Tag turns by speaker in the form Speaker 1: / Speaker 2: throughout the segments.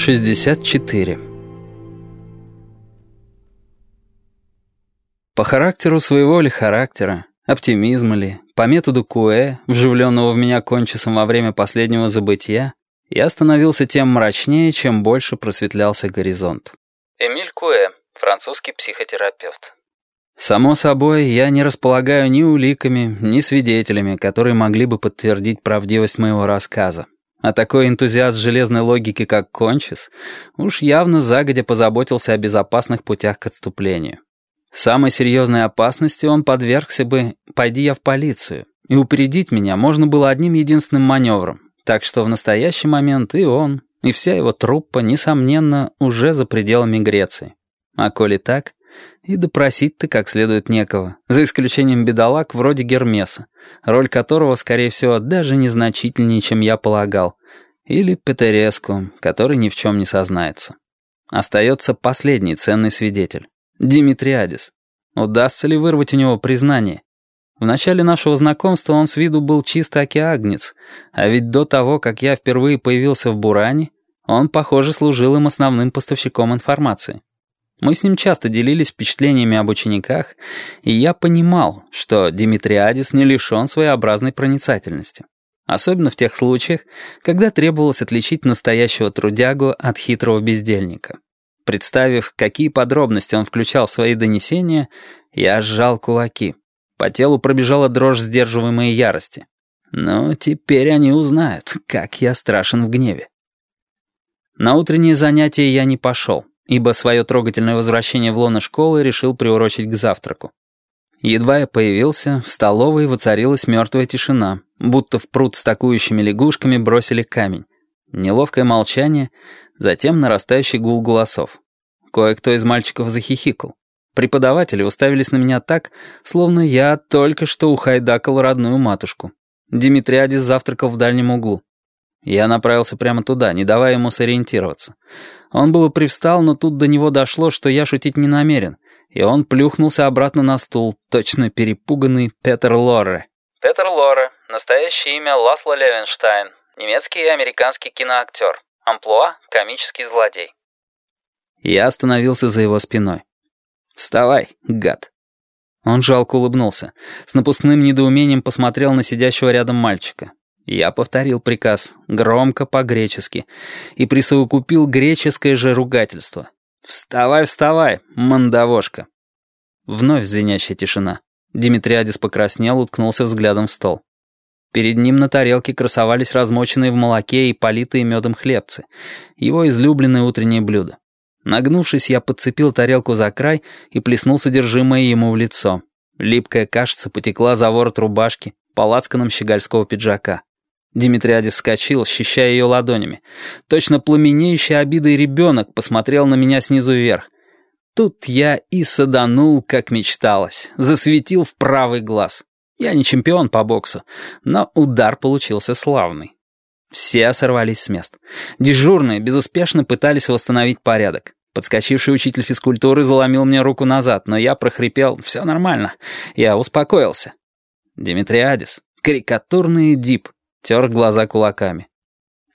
Speaker 1: 64. По характеру своего ли характера, оптимизма ли, по методу Куэ, вживленного в меня кончисом во время последнего забытия, я становился тем мрачнее, чем больше просветлялся горизонт. Эмиль Куэ, французский психотерапевт. Само собой, я не располагаю ни уликами, ни свидетелями, которые могли бы подтвердить правдивость моего рассказа. А такой энтузиаст железной логики, как Кончис, уж явно загодя позаботился о безопасных путях к отступлению. Самой серьезной опасности он подвергся бы, пойди я в полицию, и упредить меня можно было одним единственным маневром, так что в настоящий момент и он, и вся его труппа, несомненно, уже за пределами Греции. А коли так, и допросить-то как следует некого, за исключением бедолаг вроде Гермеса, роль которого, скорее всего, даже незначительнее, чем я полагал, или Петереску, который ни в чем не сознается. Остается последний ценный свидетель — Димитриадис. Удастся ли вырвать у него признание? В начале нашего знакомства он с виду был чисто океагнец, а ведь до того, как я впервые появился в Буране, он, похоже, служил им основным поставщиком информации. Мы с ним часто делились впечатлениями об учениках, и я понимал, что Димитриадис не лишен своеобразной проницательности. Особенно в тех случаях, когда требовалось отличить настоящего трудягу от хитрого бездельника. Представив, какие подробности он включал в свои донесения, я сжал кулаки. По телу пробежала дрожь сдерживаемой ярости. Но теперь они узнают, как я страшен в гневе. На утреннее занятие я не пошел ибо свое трогательное возвращение в лоно школы решил приурочить к завтраку. Едва я появился, в столовой воцарилась мертвая тишина, будто в пруд с такующими лягушками бросили камень. Неловкое молчание, затем нарастающий гул голосов. Кое-кто из мальчиков захихикал. Преподаватели уставились на меня так, словно я только что ухайдакал родную матушку. Димитриадис завтракал в дальнем углу. Я направился прямо туда, не давая ему сориентироваться. Он было привстал, но тут до него дошло, что я шутить не намерен, и он плюхнулся обратно на стул, точно перепуганный Петер Лорре.
Speaker 2: Петер Лорре, настоящее имя Ласло Левенштайн, немецкий и американский киноактер. Амплуа — комический злодей.
Speaker 1: Я остановился за его спиной. «Вставай, гад!» Он жалко улыбнулся. С напускным недоумением посмотрел на сидящего рядом мальчика. Я повторил приказ, громко по-гречески, и присовокупил греческое же ругательство. «Вставай, вставай, мандавошка!» Вновь звенящая тишина. Димитриадис покраснел, уткнулся взглядом в стол. Перед ним на тарелке красовались размоченные в молоке и политые медом хлебцы, его излюбленное утреннее блюдо. Нагнувшись, я подцепил тарелку за край и плеснул содержимое ему в лицо. Липкая кашица потекла за ворот рубашки, по лацканам щегольского пиджака. Димитриадис вскочил, ощущая ее ладонями. Точно пламенеющий обидой ребенок посмотрел на меня снизу вверх. Тут я и саданул, как мечталось, засветил в правый глаз. Я не чемпион по боксу, но удар получился славный. Все сорвались с мест. Дежурные безуспешно пытались восстановить порядок. Подскочивший учитель физкультуры заломил мне руку назад, но я прохрипел «все нормально». Я успокоился. Димитриадис, карикатурный дип, тер глаза кулаками.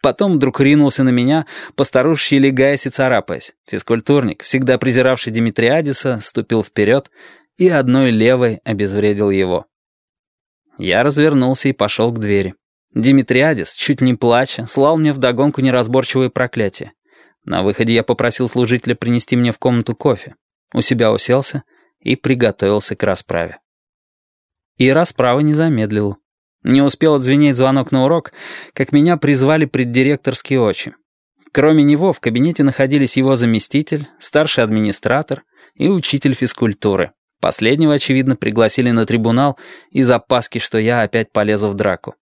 Speaker 1: Потом вдруг ринулся на меня, постарушечьи легаясь и царапаясь. Физкультурник, всегда презиравший Димитриадиса, ступил вперед и одной левой обезвредил его. Я развернулся и пошел к двери. Димитриадис, чуть не плача, слал мне вдогонку неразборчивые проклятия. На выходе я попросил служителя принести мне в комнату кофе. У себя уселся и приготовился к расправе. И расправа не замедлила. Не успел отзвенеть звонок на урок, как меня призвали преддиректорские очи. Кроме него в кабинете находились его заместитель, старший администратор и учитель физкультуры. Последнего, очевидно, пригласили на трибунал из опаски, что я опять полезу в драку.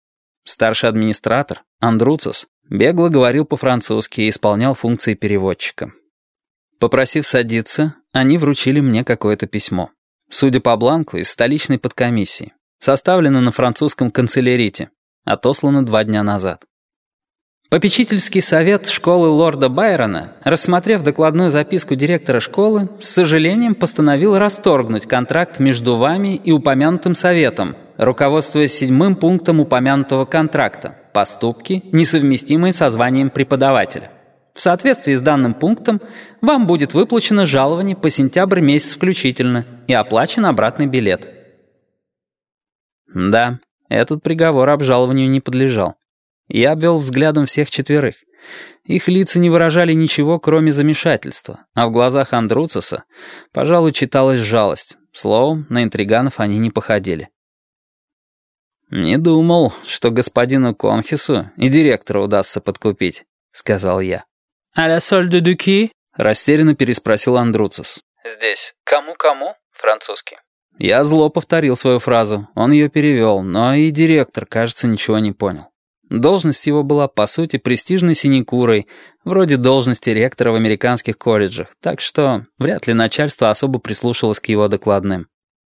Speaker 1: Старший администратор, Андруцус, бегло говорил по-французски и исполнял функции переводчика. Попросив садиться, они вручили мне какое-то письмо. Судя по бланку, из столичной подкомиссии. Составлено на французском канцелярите. Отослано два дня назад. Попечительский совет школы лорда Байрона, рассмотрев докладную записку директора школы, с сожалением постановил расторгнуть контракт между вами и упомянутым советом, руководствуясь седьмым пунктом упомянутого контракта «Поступки, несовместимые со званием преподавателя». В соответствии с данным пунктом вам будет выплачено жалование по сентябрь месяц включительно и оплачен обратный билет. Да, этот приговор обжалованию не подлежал. Я обвел взглядом всех четверых. Их лица не выражали ничего, кроме замешательства, а в глазах Андруцеса, пожалуй, читалась жалость. Словом, на интриганов они не походили. «Не думал, что господину Конхису и директора удастся подкупить», — сказал я.
Speaker 2: «А ля соль де дюки?»
Speaker 1: — растерянно переспросил Андруцис.
Speaker 2: «Здесь кому-кому?» Французский.
Speaker 1: Я зло повторил свою фразу. Он ее перевел, но и директор, кажется, ничего не понял. Должность его была, по сути, престижной синекурой, вроде должности ректора в американских колледжах, так что вряд ли начальство особо прислушалось к его докладным.